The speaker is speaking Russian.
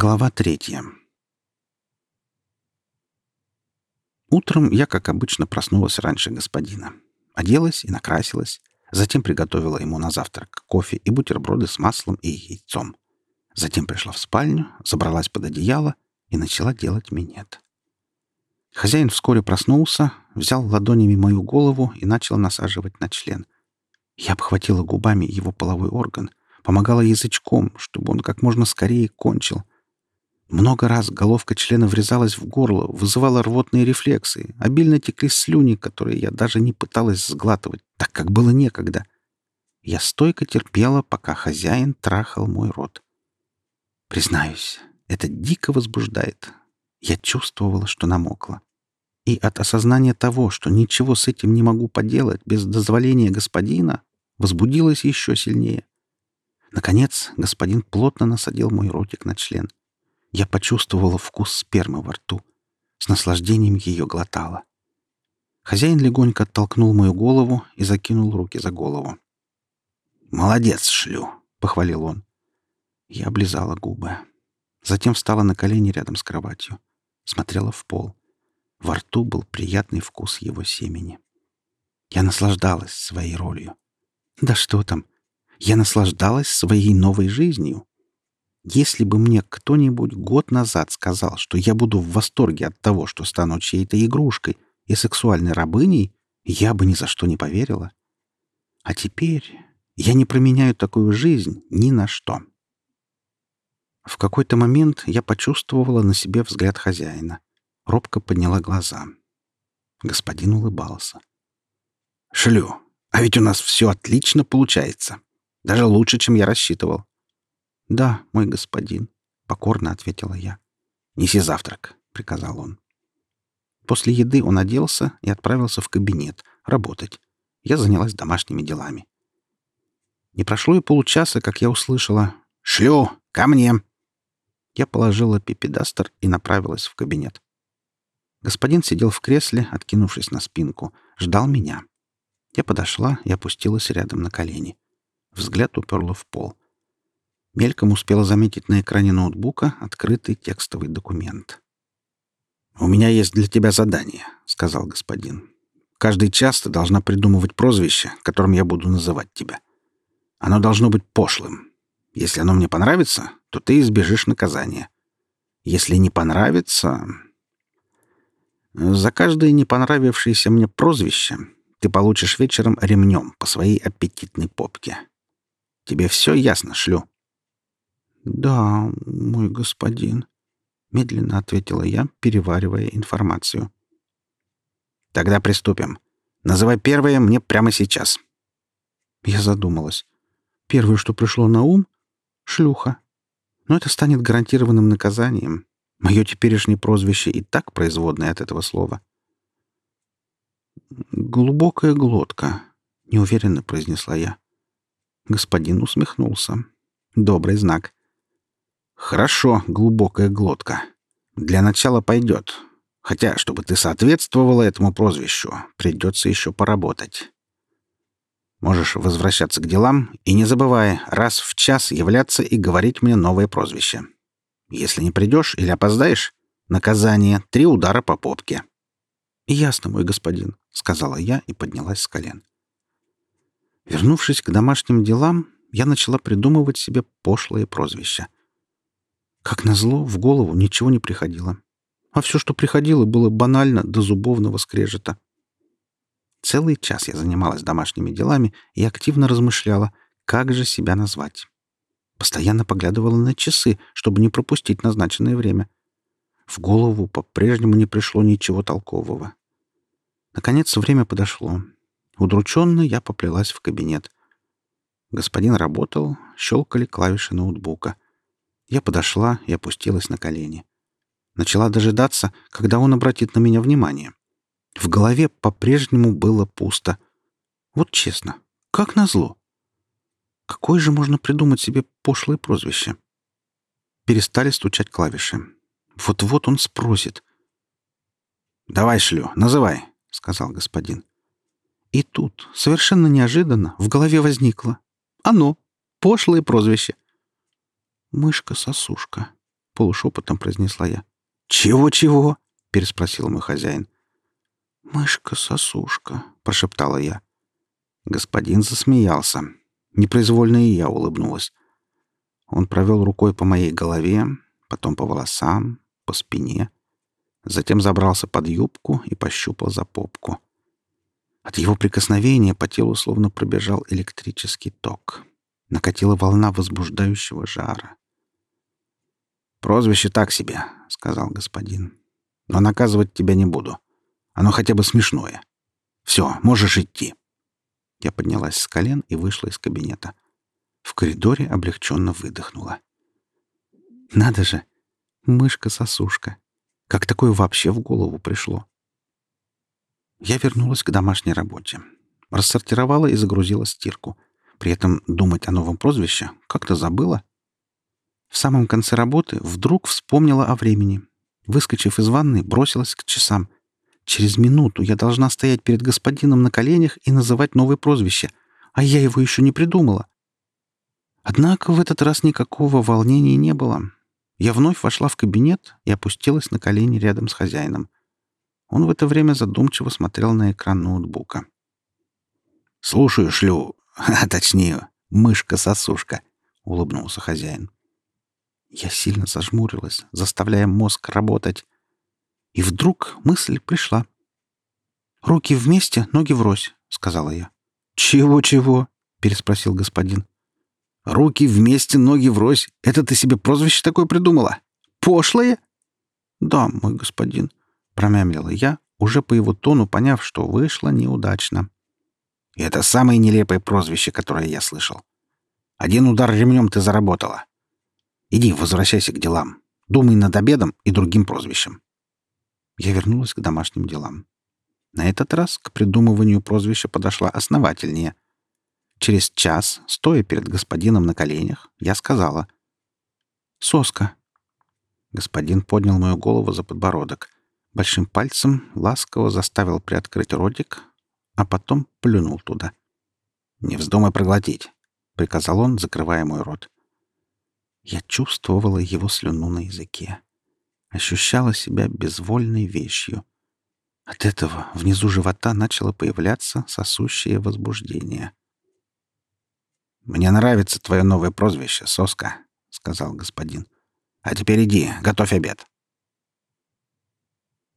Глава третья. Утром я, как обычно, проснулась раньше господина. Оделась и накрасилась. Затем приготовила ему на завтрак кофе и бутерброды с маслом и яйцом. Затем пришла в спальню, забралась под одеяло и начала делать минет. Хозяин вскоре проснулся, взял ладонями мою голову и начал насаживать на член. Я обхватила губами его половой орган, помогала язычком, чтобы он как можно скорее кончил — много раз головка члена врезалась в горло, вызывала рвотные рефлексы. Обильно текли слюни, которые я даже не пыталась сглатывать, так как было некогда. Я стойко терпела, пока хозяин трахал мой рот. Признаюсь, это дико возбуждает. Я чувствовала, что намокла. И от осознания того, что ничего с этим не могу поделать без дозволения господина, возбудилась еще сильнее. Наконец, господин плотно насадил мой ротик на член. Я почувствовала вкус спермы во рту. С наслаждением ее глотала. Хозяин легонько оттолкнул мою голову и закинул руки за голову. «Молодец, шлю!» — похвалил он. Я облизала губы. Затем встала на колени рядом с кроватью. Смотрела в пол. Во рту был приятный вкус его семени. Я наслаждалась своей ролью. Да что там! Я наслаждалась своей новой жизнью. Если бы мне кто-нибудь год назад сказал, что я буду в восторге от того, что стану чьей-то игрушкой и сексуальной рабыней, я бы ни за что не поверила. А теперь я не променяю такую жизнь ни на что. В какой-то момент я почувствовала на себе взгляд хозяина. Робко подняла глаза. Господин улыбался. «Шлю, а ведь у нас все отлично получается. Даже лучше, чем я рассчитывал. «Да, мой господин», — покорно ответила я. «Неси завтрак», — приказал он. После еды он оделся и отправился в кабинет работать. Я занялась домашними делами. Не прошло и получаса, как я услышала «Шлю! Ко мне!» Я положила пипедастер и направилась в кабинет. Господин сидел в кресле, откинувшись на спинку, ждал меня. Я подошла и опустилась рядом на колени. Взгляд уперла в пол — Мельком успела заметить на экране ноутбука открытый текстовый документ. «У меня есть для тебя задание», — сказал господин. «Каждый час ты должна придумывать прозвище, которым я буду называть тебя. Оно должно быть пошлым. Если оно мне понравится, то ты избежишь наказания. Если не понравится... За каждое не понравившееся мне прозвище ты получишь вечером ремнем по своей аппетитной попке. Тебе все ясно, шлю?» «Да, мой господин», — медленно ответила я, переваривая информацию. «Тогда приступим. Называй первое мне прямо сейчас». Я задумалась. Первое, что пришло на ум — шлюха. Но это станет гарантированным наказанием. Мое теперешнее прозвище и так производное от этого слова. «Глубокая глотка», — неуверенно произнесла я. Господин усмехнулся. «Добрый знак. Хорошо, глубокая глотка. Для начала пойдет. Хотя, чтобы ты соответствовала этому прозвищу, придется еще поработать. Можешь возвращаться к делам и не забывай раз в час являться и говорить мне новое прозвище. Если не придешь или опоздаешь, наказание — три удара по попке. «Ясно, мой господин», — сказала я и поднялась с колен. Вернувшись к домашним делам, я начала придумывать себе пошлые прозвища — как назло, в голову ничего не приходило. А все, что приходило, было банально до зубовного скрежета. Целый час я занималась домашними делами и активно размышляла, как же себя назвать. Постоянно поглядывала на часы, чтобы не пропустить назначенное время. В голову по-прежнему не пришло ничего толкового. Наконец время подошло. Удрученно я поплелась в кабинет. Господин работал, щелкали клавиши ноутбука — я подошла и опустилась на колени. Начала дожидаться, когда он обратит на меня внимание. В голове по-прежнему было пусто. Вот честно, как назло. Какое же можно придумать себе пошлое прозвище? Перестали стучать клавиши. Вот-вот он спросит. «Давай, шлю, называй», — сказал господин. И тут, совершенно неожиданно, в голове возникло. Оно, пошлое прозвище — «Мышка-сосушка», — полушепотом произнесла я. «Чего-чего?» — переспросил мой хозяин. «Мышка-сосушка», — прошептала я. Господин засмеялся. Непроизвольно и я улыбнулась. Он провел рукой по моей голове, потом по волосам, по спине. Затем забрался под юбку и пощупал за попку. От его прикосновения по телу словно пробежал электрический ток. Накатила волна возбуждающего жара. «Прозвище так себе», — сказал господин. «Но наказывать тебя не буду. Оно хотя бы смешное. Все, можешь идти». Я поднялась с колен и вышла из кабинета. В коридоре облегченно выдохнула. «Надо же! Мышка-сосушка! Как такое вообще в голову пришло?» Я вернулась к домашней работе. Рассортировала и загрузила стирку. При этом думать о новом прозвище как-то забыла. В самом конце работы вдруг вспомнила о времени. Выскочив из ванны, бросилась к часам. Через минуту я должна стоять перед господином на коленях и называть новое прозвище, а я его еще не придумала. Однако в этот раз никакого волнения не было. Я вновь вошла в кабинет и опустилась на колени рядом с хозяином. Он в это время задумчиво смотрел на экран ноутбука. «Слушаю, шлю, а точнее, мышка-сосушка», — улыбнулся хозяин. Я сильно зажмурилась, заставляя мозг работать. И вдруг мысль пришла. «Руки вместе, ноги врозь», — сказала я. «Чего-чего?» — переспросил господин. «Руки вместе, ноги врозь. Это ты себе прозвище такое придумала? Пошлое?» «Да, мой господин», — промямлила я, уже по его тону поняв, что вышло неудачно. «Это самое нелепое прозвище, которое я слышал. Один удар ремнем ты заработала. Иди, возвращайся к делам. Думай над обедом и другим прозвищем. Я вернулась к домашним делам. На этот раз к придумыванию прозвища подошла основательнее. Через час, стоя перед господином на коленях, я сказала «Соска». Господин поднял мою голову за подбородок, большим пальцем ласково заставил приоткрыть ротик, а потом плюнул туда. «Не вздумай проглотить», — приказал он, закрывая мой рот. Я чувствовала его слюну на языке. Ощущала себя безвольной вещью. От этого внизу живота начало появляться сосущее возбуждение. «Мне нравится твое новое прозвище, Соска», — сказал господин. «А теперь иди, готовь обед».